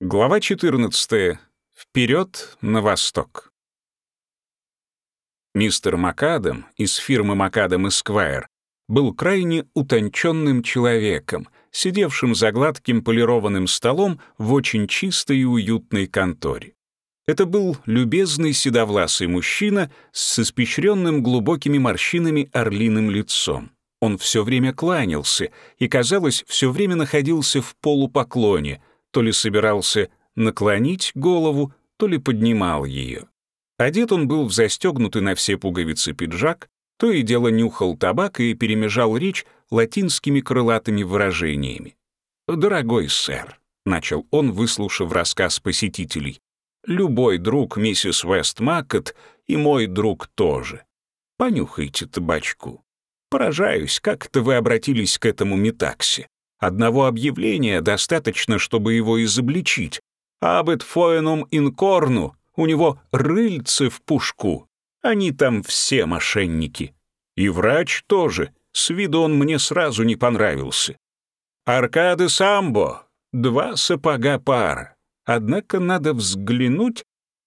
Глава 14. Вперед на восток. Мистер Макадам из фирмы Макадам Эсквайр был крайне утонченным человеком, сидевшим за гладким полированным столом в очень чистой и уютной конторе. Это был любезный седовласый мужчина с испещренным глубокими морщинами орлиным лицом. Он все время кланялся и, казалось, все время находился в полупоклоне — то ли собирался наклонить голову, то ли поднимал ее. Одет он был в застегнутый на все пуговицы пиджак, то и дело нюхал табак и перемежал речь латинскими крылатыми выражениями. «Дорогой сэр», — начал он, выслушав рассказ посетителей, «любой друг миссис Вестмакет и мой друг тоже. Понюхайте табачку. Поражаюсь, как это вы обратились к этому метаксе. Одного объявления достаточно, чтобы его изобличить. Абет фоенум инкорну, у него рыльце в пушку. Они там все мошенники. И врач тоже, с виду он мне сразу не понравился. Аркады самбо, два сапога пара. Однако надо взглянуть,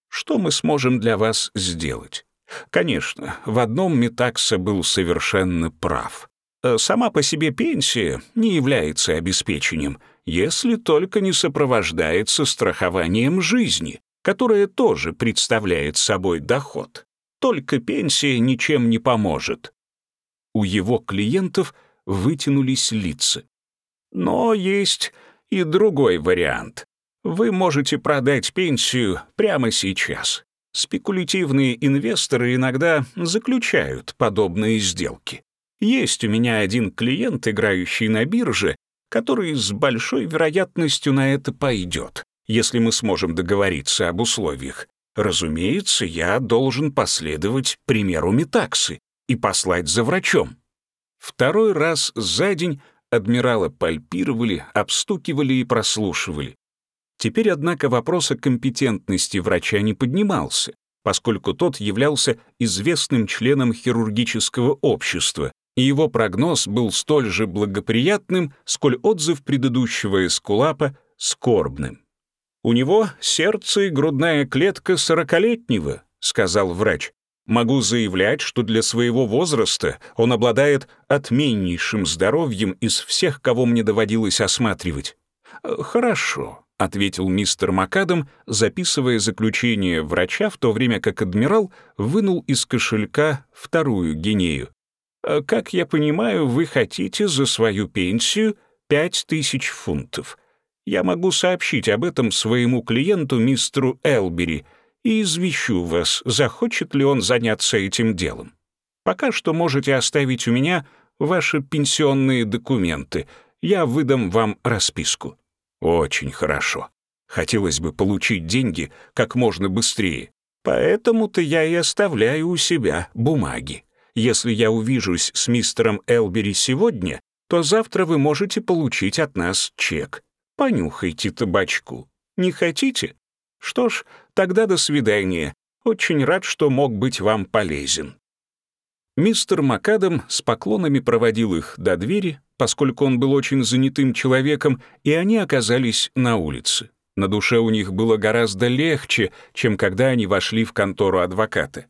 что мы сможем для вас сделать. Конечно, в одном Метакса был совершенно прав. Э, сама по себе пенсия не является обеспечением, если только не сопровождается страхованием жизни, которое тоже представляет собой доход. Только пенсия ничем не поможет. У его клиентов вытянулись лица. Но есть и другой вариант. Вы можете продать пенсию прямо сейчас. Спекулятивные инвесторы иногда заключают подобные сделки. Есть у меня один клиент, играющий на бирже, который с большой вероятностью на это пойдет, если мы сможем договориться об условиях. Разумеется, я должен последовать примеру Метаксы и послать за врачом. Второй раз за день адмирала пальпировали, обстукивали и прослушивали. Теперь, однако, вопрос о компетентности врача не поднимался, поскольку тот являлся известным членом хирургического общества и его прогноз был столь же благоприятным, сколь отзыв предыдущего эскулапа скорбным. «У него сердце и грудная клетка сорокалетнего», — сказал врач. «Могу заявлять, что для своего возраста он обладает отменнейшим здоровьем из всех, кого мне доводилось осматривать». «Хорошо», — ответил мистер Макадам, записывая заключение врача, в то время как адмирал вынул из кошелька вторую гинею. Э, как я понимаю, вы хотите за свою пенсию пять тысяч фунтов. Я могу сообщить об этом своему клиенту мистеру Элбери и извещу вас, захочет ли он заняться этим делом. Пока что можете оставить у меня ваши пенсионные документы. Я выдам вам расписку. Очень хорошо. Хотелось бы получить деньги как можно быстрее. Поэтому-то я и оставляю у себя бумаги. Если я увижусь с мистером Элбери сегодня, то завтра вы можете получить от нас чек. Понюхайте табачку. Не хотите? Что ж, тогда до свидания. Очень рад, что мог быть вам полезен». Мистер Макадам с поклонами проводил их до двери, поскольку он был очень занятым человеком, и они оказались на улице. На душе у них было гораздо легче, чем когда они вошли в контору адвоката.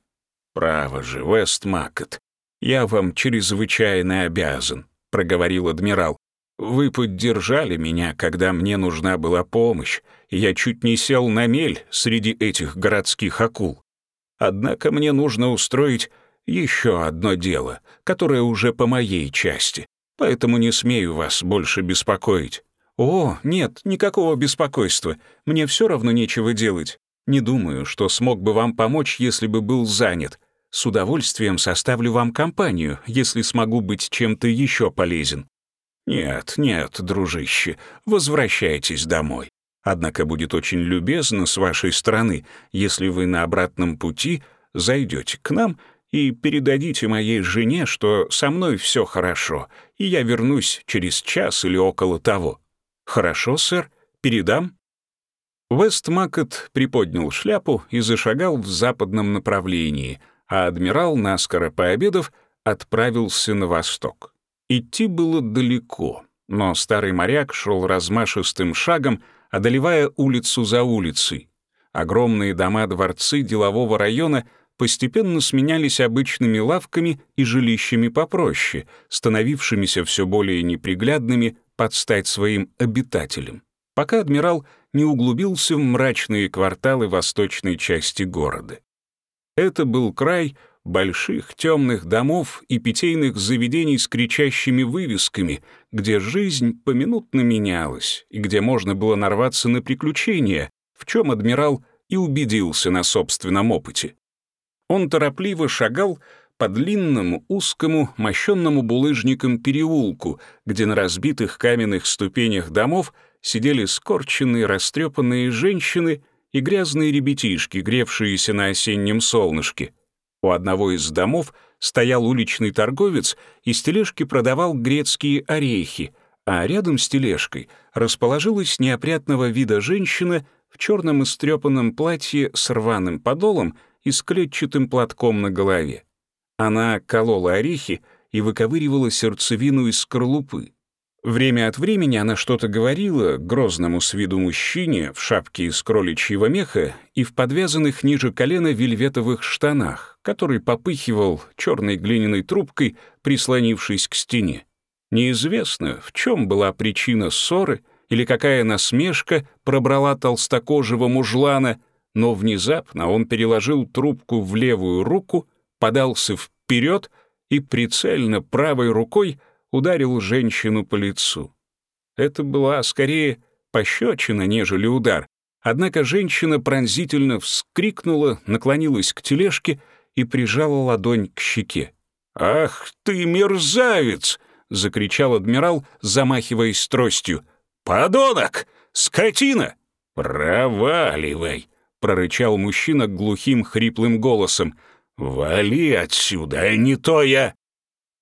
«Право же, Вестмакет, я вам чрезвычайно обязан», — проговорил адмирал. «Вы поддержали меня, когда мне нужна была помощь, и я чуть не сел на мель среди этих городских акул. Однако мне нужно устроить еще одно дело, которое уже по моей части, поэтому не смею вас больше беспокоить». «О, нет, никакого беспокойства. Мне все равно нечего делать. Не думаю, что смог бы вам помочь, если бы был занят. С удовольствием составлю вам компанию, если смогу быть чем-то еще полезен. Нет, нет, дружище, возвращайтесь домой. Однако будет очень любезно с вашей стороны, если вы на обратном пути зайдете к нам и передадите моей жене, что со мной все хорошо, и я вернусь через час или около того. Хорошо, сэр, передам. Вестмакет приподнял шляпу и зашагал в западном направлении, а адмирал, наскоро пообедав, отправился на восток. Идти было далеко, но старый моряк шел размашистым шагом, одолевая улицу за улицей. Огромные дома-дворцы делового района постепенно сменялись обычными лавками и жилищами попроще, становившимися все более неприглядными под стать своим обитателям, пока адмирал не углубился в мрачные кварталы восточной части города. Это был край больших темных домов и питейных заведений с кричащими вывесками, где жизнь поминутно менялась и где можно было нарваться на приключения, в чем адмирал и убедился на собственном опыте. Он торопливо шагал по длинному, узкому, мощенному булыжником переулку, где на разбитых каменных ступенях домов сидели скорченные, растрепанные женщины и грязные ребятишки, гревшиеся на осеннем солнышке. У одного из домов стоял уличный торговец и с тележки продавал грецкие орехи, а рядом с тележкой расположилась неопрятного вида женщина в черном истрепанном платье с рваным подолом и с клетчатым платком на голове. Она колола орехи и выковыривала сердцевину из скорлупы. Время от времени она что-то говорила грозному с виду мужчине в шапке из кроличьего меха и в подвязанных ниже колена вельветовых штанах, который попыхивал черной глиняной трубкой, прислонившись к стене. Неизвестно, в чем была причина ссоры или какая насмешка пробрала толстокожего мужлана, но внезапно он переложил трубку в левую руку, подался вперед и прицельно правой рукой ударил женщину по лицу. Это была скорее пощечина, нежели удар, однако женщина пронзительно вскрикнула, наклонилась к тележке и прижала ладонь к щеке. «Ах ты, мерзавец!» — закричал адмирал, замахиваясь тростью. «Подонок! Скотина!» «Проваливай!» — прорычал мужчина глухим хриплым голосом. «Вали отсюда, а не то я...»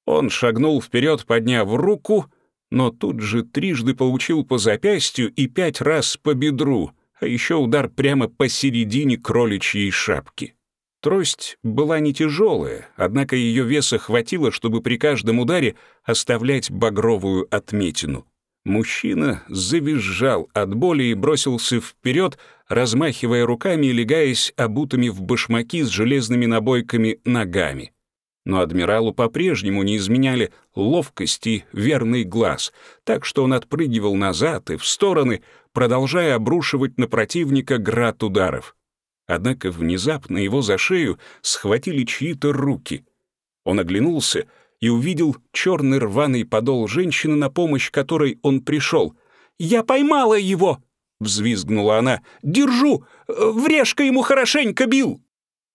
Он шагнул вперед, подняв руку, но тут же трижды получил по запястью и пять раз по бедру, а еще удар прямо посередине кроличьей шапки. Трость была не тяжелая, однако ее веса хватило, чтобы при каждом ударе оставлять багровую отметину. Мужчина завизжал от боли и бросился вперед, размахивая руками и легаясь обутыми в башмаки с железными набойками ногами. Но адмиралу по-прежнему не изменяли ловкость и верный глаз, так что он отпрыгивал назад и в стороны, продолжая обрушивать на противника град ударов. Однако внезапно его за шею схватили чьи-то руки. Он оглянулся — и увидел черный рваный подол женщины, на помощь которой он пришел. «Я поймала его!» — взвизгнула она. «Держу! Врежка ему хорошенько бил!»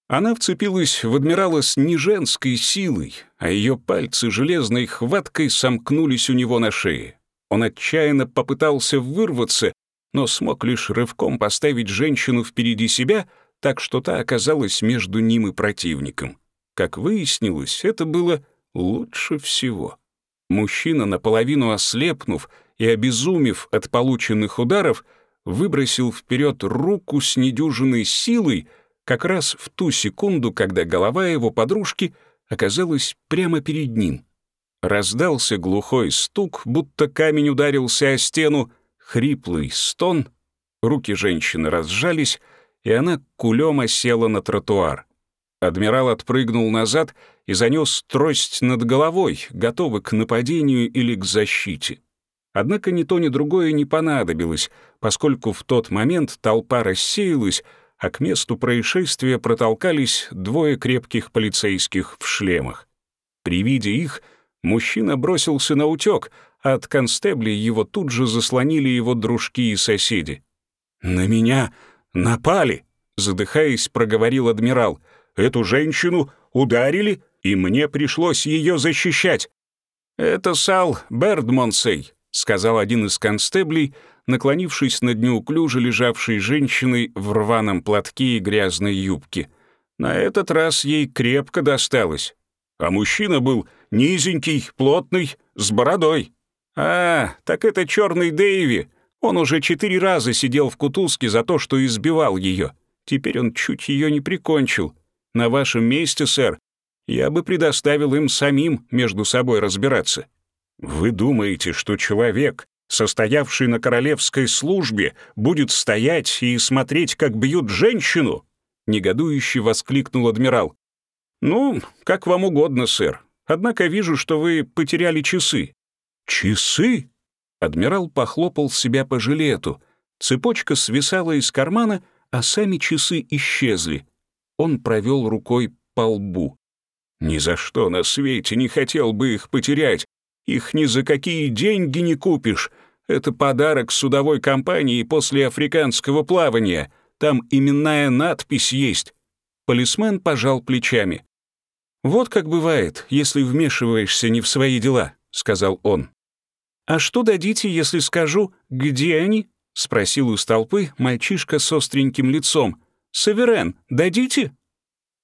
Она вцепилась в адмирала с неженской силой, а ее пальцы железной хваткой сомкнулись у него на шее. Он отчаянно попытался вырваться, но смог лишь рывком поставить женщину впереди себя, так что та оказалась между ним и противником. Как выяснилось, это было лучше всего. Мужчина, наполовину ослепнув и обезумев от полученных ударов, выбросил вперед руку с недюжиной силой как раз в ту секунду, когда голова его подружки оказалась прямо перед ним. Раздался глухой стук, будто камень ударился о стену, хриплый стон, руки женщины разжались, и она кулем осела на тротуар. Адмирал отпрыгнул назад и занес трость над головой, готовый к нападению или к защите. Однако ни то, ни другое не понадобилось, поскольку в тот момент толпа рассеялась, а к месту происшествия протолкались двое крепких полицейских в шлемах. При виде их мужчина бросился на утек, а от констеблей его тут же заслонили его дружки и соседи. «На меня напали!» — задыхаясь, проговорил адмирал — Эту женщину ударили, и мне пришлось ее защищать. «Это Сал Бердмонсей», — сказал один из констеблей, наклонившись над неуклюже лежавшей женщиной в рваном платке и грязной юбке. На этот раз ей крепко досталось. А мужчина был низенький, плотный, с бородой. «А, так это черный Дэйви. Он уже четыре раза сидел в кутузке за то, что избивал ее. Теперь он чуть ее не прикончил. На вашем месте, сэр, я бы предоставил им самим между собой разбираться. Вы думаете, что человек, состоявший на королевской службе, будет стоять и смотреть, как бьют женщину?» — негодующе воскликнул адмирал. «Ну, как вам угодно, сэр. Однако вижу, что вы потеряли часы». «Часы?» Адмирал похлопал себя по жилету. Цепочка свисала из кармана, а сами часы исчезли. Он провел рукой по лбу. «Ни за что на свете не хотел бы их потерять. Их ни за какие деньги не купишь. Это подарок судовой компании после африканского плавания. Там именная надпись есть». Полисмен пожал плечами. «Вот как бывает, если вмешиваешься не в свои дела», — сказал он. «А что дадите, если скажу, где они?» — спросил из толпы мальчишка с остреньким лицом. «Саверен, дадите?»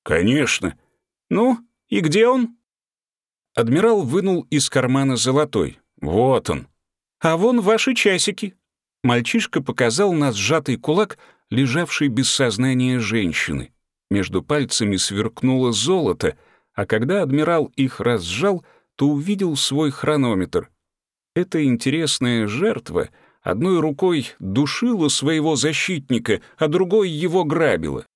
«Конечно». «Ну, и где он?» Адмирал вынул из кармана золотой. «Вот он». «А вон ваши часики». Мальчишка показал на сжатый кулак, лежавший без сознания женщины. Между пальцами сверкнуло золото, а когда адмирал их разжал, то увидел свой хронометр. Эта интересная жертва одной рукой душила своего защитника, а другой его грабила.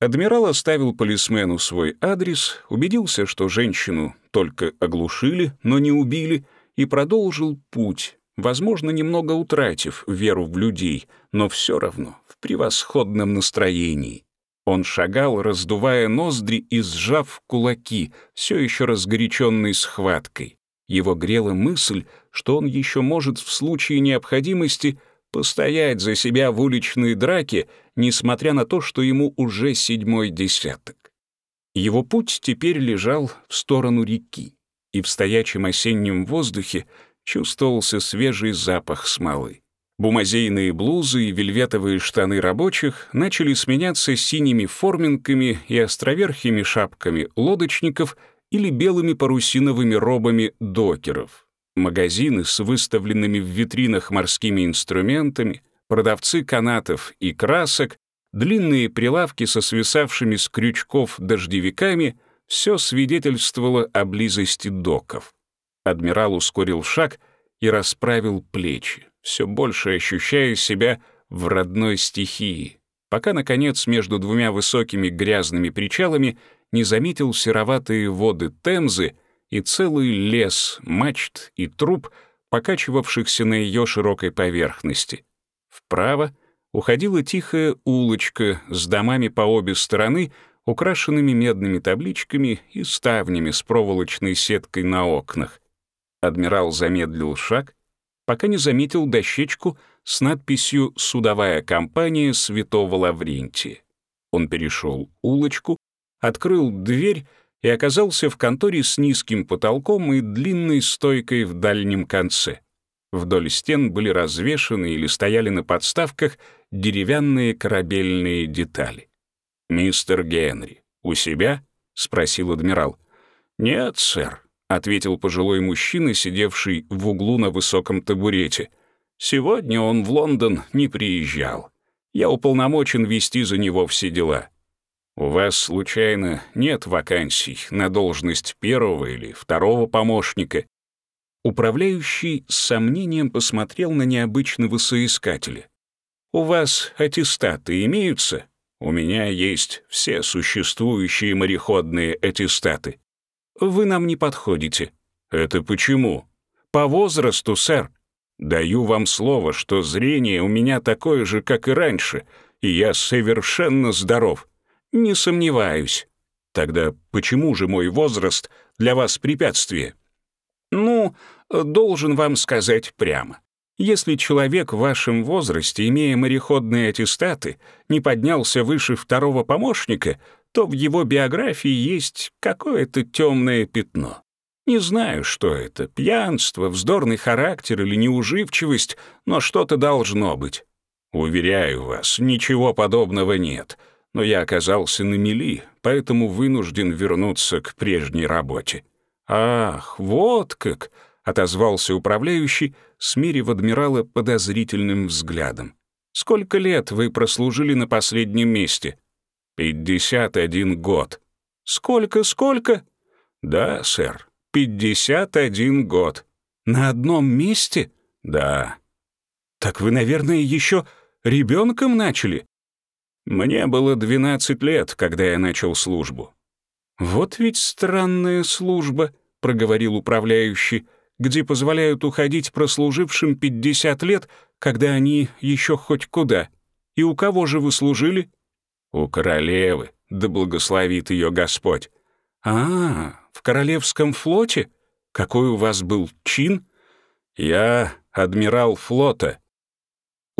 Адмирал оставил полисмену свой адрес, убедился, что женщину только оглушили, но не убили, и продолжил путь, возможно, немного утратив веру в людей, но все равно в превосходном настроении. Он шагал, раздувая ноздри и сжав кулаки, все еще разгоряченный схваткой. Его грела мысль, что он еще может в случае необходимости постоять за себя в уличной драке, несмотря на то, что ему уже седьмой десяток. Его путь теперь лежал в сторону реки, и в стоячем осеннем воздухе чувствовался свежий запах смолы. Бумазейные блузы и вельветовые штаны рабочих начали сменяться синими форминками и островерхими шапками лодочников или белыми парусиновыми робами докеров магазины с выставленными в витринах морскими инструментами, продавцы канатов и красок, длинные прилавки со свисавшими с крючков дождевиками — все свидетельствовало о близости доков. Адмирал ускорил шаг и расправил плечи, все больше ощущая себя в родной стихии, пока, наконец, между двумя высокими грязными причалами не заметил сероватые воды Темзы — и целый лес мачт и труб, покачивавшихся на ее широкой поверхности. Вправо уходила тихая улочка с домами по обе стороны, украшенными медными табличками и ставнями с проволочной сеткой на окнах. Адмирал замедлил шаг, пока не заметил дощечку с надписью «Судовая компания Святого Лаврентия». Он перешел улочку, открыл дверь и оказался в конторе с низким потолком и длинной стойкой в дальнем конце. Вдоль стен были развешаны или стояли на подставках деревянные корабельные детали. «Мистер Генри, у себя?» — спросил адмирал. «Нет, сэр», — ответил пожилой мужчина, сидевший в углу на высоком табурете. «Сегодня он в Лондон не приезжал. Я уполномочен вести за него все дела. У вас, случайно, нет вакансий на должность первого или второго помощника? Управляющий с сомнением посмотрел на необычного соискателя. У вас аттестаты имеются? У меня есть все существующие мореходные аттестаты. Вы нам не подходите. Это почему? По возрасту, сэр. Даю вам слово, что зрение у меня такое же, как и раньше, и я совершенно здоров. Не сомневаюсь. Тогда почему же мой возраст для вас препятствие? Ну, должен вам сказать прямо. Если человек в вашем возрасте, имея мореходные аттестаты, не поднялся выше второго помощника, то в его биографии есть какое-то темное пятно. Не знаю, что это, пьянство, вздорный характер или неуживчивость, но что-то должно быть. Уверяю вас, ничего подобного нет — но я оказался на мели, поэтому вынужден вернуться к прежней работе». «Ах, вот как!» — отозвался управляющий, смирив адмирала подозрительным взглядом. «Сколько лет вы прослужили на последнем месте?» «Пятьдесят один год». «Сколько, сколько?» «Да, сэр, пятьдесят один год». «На одном месте?» Да. Так вы, наверное, еще ребенком начали? Мне было 12 лет, когда я начал службу. Вот ведь странная служба, проговорил управляющий, где позволяют уходить прослужившим 50 лет, когда они еще хоть куда. И у кого же вы служили? У королевы, да благословит ее Господь. А, в королевском флоте? Какой у вас был чин? Я адмирал флота.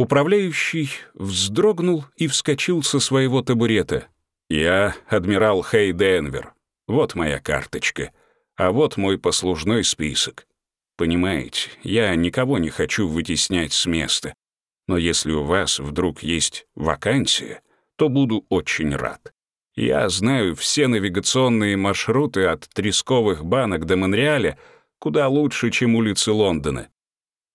Управляющий вздрогнул и вскочил со своего табурета. Я адмирал Хей Денвер. Вот моя карточка. А вот мой послужной список. Понимаете, я никого не хочу вытеснять с места. Но если у вас вдруг есть вакансия, то буду очень рад. Я знаю все навигационные маршруты от Тресковых банок до Монреаля куда лучше, чем улицы Лондона.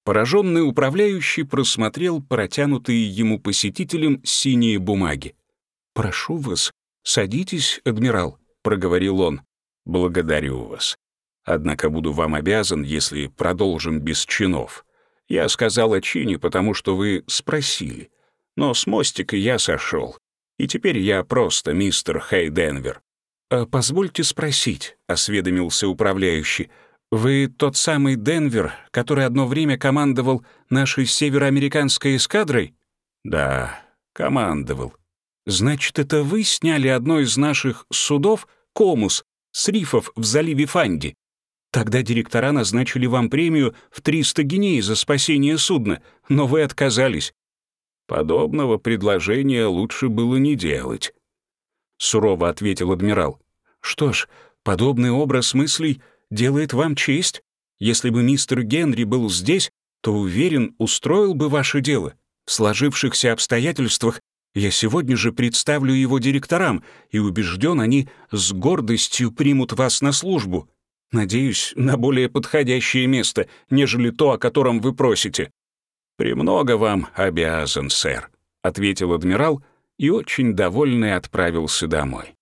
Пораженный управляющий просмотрел протянутые ему посетителям синие бумаги. «Прошу вас, садитесь, адмирал», — проговорил он. «Благодарю вас. Однако буду вам обязан, если продолжим без чинов. Я сказал о чине, потому что вы спросили. Но с мостика я сошел. И теперь я просто мистер Хей Денвер. «А позвольте спросить», — осведомился управляющий, «вы тот самый Денвер, который одно время командовал нашей североамериканской эскадрой?» «Да, командовал». «Значит, это вы сняли одно из наших судов, «Комус», с рифов в заливе Фанди? Тогда директора назначили вам премию в 300 гиней за спасение судна, но вы отказались. Подобного предложения лучше было не делать. Сурово ответил адмирал. Что ж, подобный образ мыслей делает вам честь. Если бы мистер Генри был здесь, то, уверен, устроил бы ваше дело. В сложившихся обстоятельствах я сегодня же представлю его директорам и убежден, они с гордостью примут вас на службу. Надеюсь, на более подходящее место, нежели то, о котором вы просите. «Премного вам обязан, сэр», — ответил адмирал и очень довольный отправился домой.